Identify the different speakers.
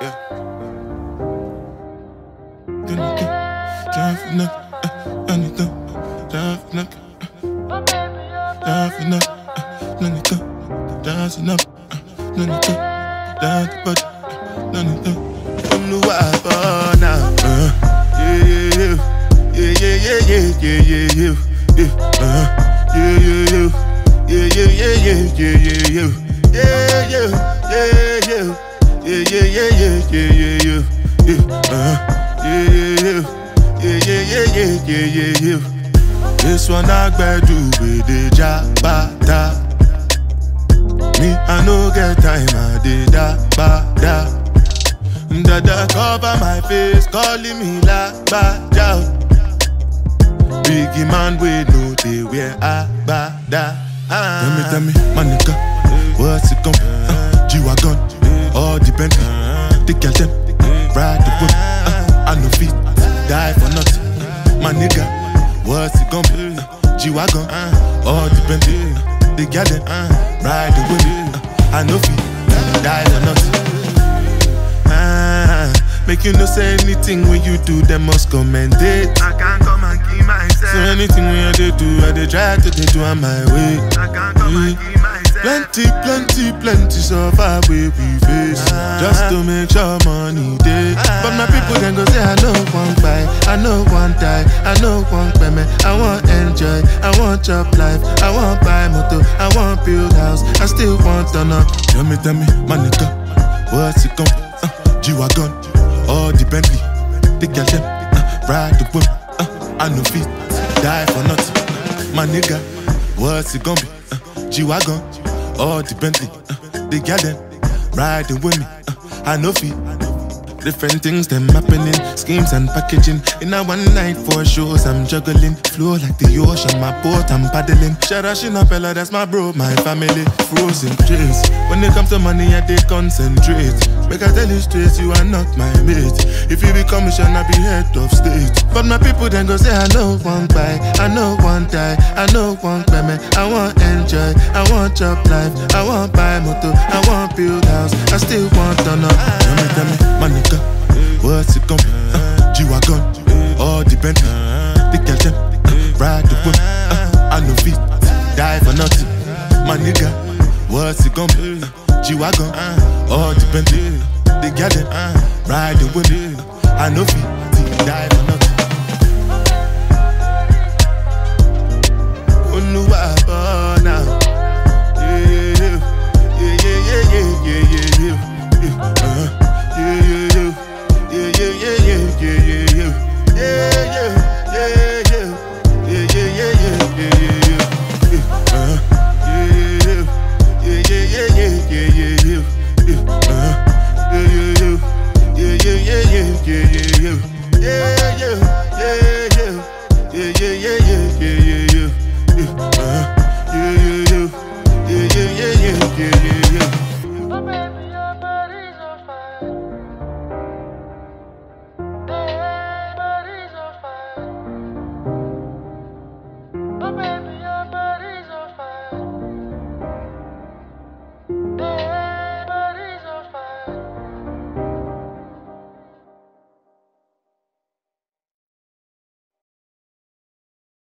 Speaker 1: Yeah. Gonna get driving up, uh, anything, driving up, uh, up, uh, anything, driving up, uh, anything, driving but anything. Olúwa bọ̀ náà. Uh, yeah, yeah, yeah, yeah, yeah, yeah, yeah, yeah, yeah, yeah, uh, yeah, yeah, yeah, yeah, yeah, yeah, yeah, yeah. Yeah, yeah, yeah, yeah, yeah, yeah, yeah, yeah, uh, yeah, yeah, yeah, yeah, yeah, yeah, yeah, yeah, yeah, yeah. This one I do with the jabata. Me, I no get time, I did da ba da. Dada cover my face, calling me la ba da. Biggie man, we know they wear a ba da. Tell me, tell me, my nigga, what's it gon' be? Die for nothing. My nigga, what's it gon' be? Uh, G-Wagon, all the Bentley, the girl them, ride the whip. Uh, I no fit, die for nothing. Ah, make you no say anything when you do, them must commend it.
Speaker 2: I can't come and keep myself.
Speaker 1: So anything when I dey do, I they try to dey do on my way.
Speaker 2: I can't come and keep myself.
Speaker 1: Plenty, plenty, plenty suffer wey we face Just to make sure money dey But my people then go say I no wan buy, I no wan die, I no wan payment I wan enjoy, I wan chop life, I wan buy motor, I wan build house I still want turn up Tell me, tell me, my nigga, what's it be? Uh, G-Wagon, all the Bentley The them, uh, ride the whip uh, I no fit, die for nothing My nigga, what's it gon' be? Uh, G-Wagon, all the Bentley uh, The them, riding with me uh, I no fit Different things them happening, schemes and packaging. In a one night for shows, I'm juggling. Flow like the ocean, my boat, I'm paddling. Sharashina fella, that's my bro, my family. Frozen dreams. When it comes to money, I they concentrate. Make I tell you straight, you are not my mate. If you be commission, I be head of state. But my people then go say, I know one buy, I know one die, I know one payment. I want enjoy, I want chop life, I want buy motor, I want build house, I still want turn up. Tell me, tell me, my nigga, what's it gonna be? Uh, G-Wagon, all the Bentley, the them, uh, ride the whip, uh, I no fit, die for nothing. My nigga, what's it gonna be? Uh, G-Wagon, all depend on the garden. Ride the wind, I know feet, diving.